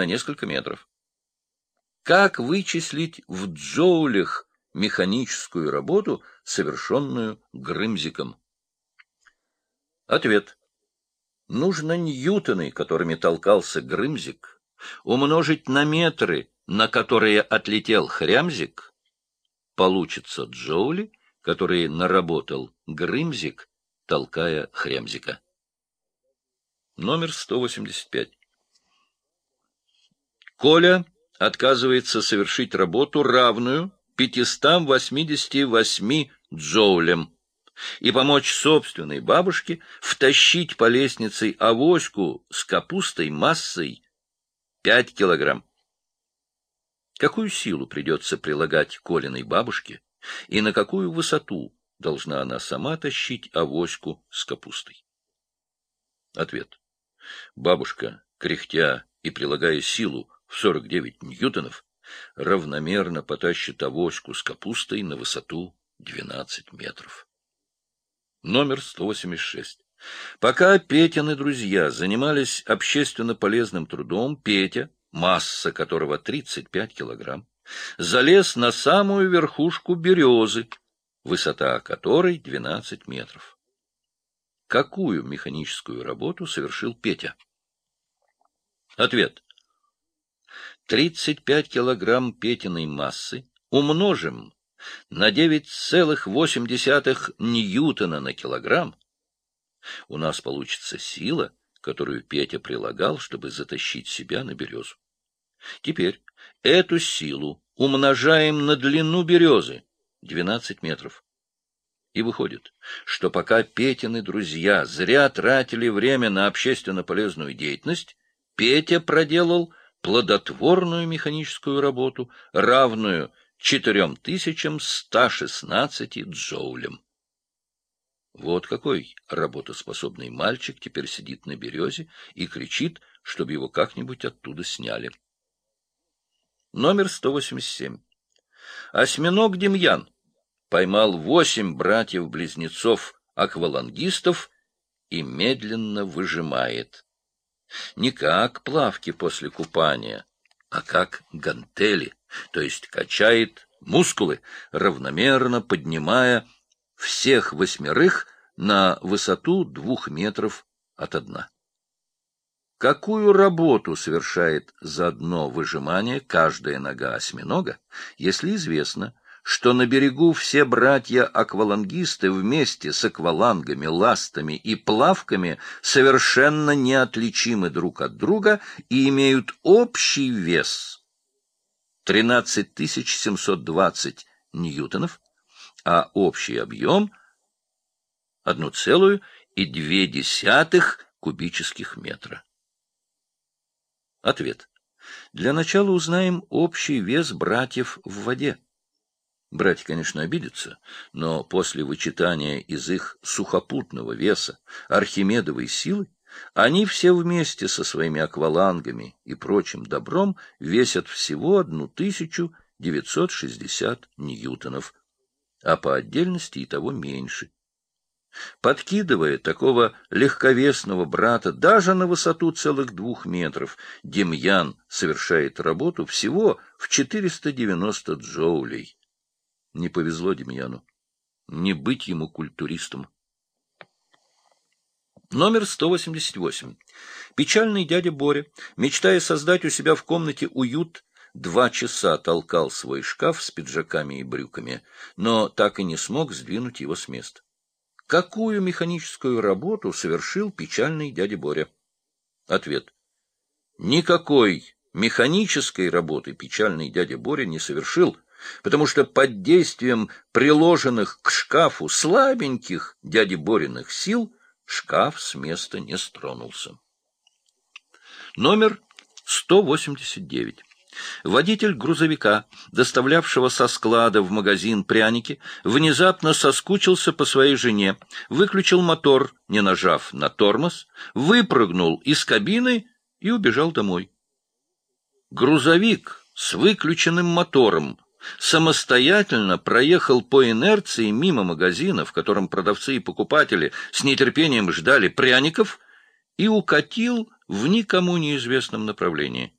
на несколько метров. Как вычислить в джоулях механическую работу, совершенную Грымзиком? Ответ. Нужно ньютоны, которыми толкался Грымзик, умножить на метры, на которые отлетел Хрямзик, получится джоули, которые наработал Грымзик, толкая Хрямзика. Номер 185. Коля отказывается совершить работу, равную 588 джоулям, и помочь собственной бабушке втащить по лестнице авоську с капустой массой 5 килограмм. Какую силу придется прилагать Колиной бабушке, и на какую высоту должна она сама тащить авоську с капустой? Ответ. Бабушка, кряхтя и прилагая силу 49 ньютонов, равномерно потащит авоську с капустой на высоту 12 метров. Номер 186. Пока Петины друзья занимались общественно полезным трудом, Петя, масса которого 35 килограмм, залез на самую верхушку березы, высота которой 12 метров. Какую механическую работу совершил Петя? Ответ. 35 килограмм Петиной массы умножим на 9,8 ньютона на килограмм, у нас получится сила, которую Петя прилагал, чтобы затащить себя на березу. Теперь эту силу умножаем на длину березы — 12 метров. И выходит, что пока Петины друзья зря тратили время на общественно полезную деятельность, Петя проделал плодотворную механическую работу, равную 4116 джоулям. Вот какой работоспособный мальчик теперь сидит на березе и кричит, чтобы его как-нибудь оттуда сняли. Номер 187. Осьминог Демьян поймал восемь братьев-близнецов-аквалангистов и медленно выжимает. Не как плавки после купания, а как гантели, то есть качает мускулы, равномерно поднимая всех восьмерых на высоту двух метров от дна. Какую работу совершает за одно выжимание каждая нога осьминога, если известно, что на берегу все братья-аквалангисты вместе с аквалангами, ластами и плавками совершенно неотличимы друг от друга и имеют общий вес 13 720 ньютонов, а общий объем — 1,2 кубических метра. Ответ. Для начала узнаем общий вес братьев в воде. Братья, конечно, обидятся, но после вычитания из их сухопутного веса архимедовой силы они все вместе со своими аквалангами и прочим добром весят всего одну тысячу девятьсот шестьдесят ньютонов, а по отдельности и того меньше. Подкидывая такого легковесного брата даже на высоту целых двух метров, Демьян совершает работу всего в 490 джоулей. Не повезло Демьяну. Не быть ему культуристом. Номер 188. Печальный дядя Боря, мечтая создать у себя в комнате уют, два часа толкал свой шкаф с пиджаками и брюками, но так и не смог сдвинуть его с места. Какую механическую работу совершил печальный дядя Боря? Ответ. Никакой механической работы печальный дядя Боря не совершил, потому что под действием приложенных к шкафу слабеньких дяди Бориных сил шкаф с места не стронулся. Номер 189. Водитель грузовика, доставлявшего со склада в магазин пряники, внезапно соскучился по своей жене, выключил мотор, не нажав на тормоз, выпрыгнул из кабины и убежал домой. Грузовик с выключенным мотором самостоятельно проехал по инерции мимо магазина, в котором продавцы и покупатели с нетерпением ждали пряников, и укатил в никому неизвестном направлении.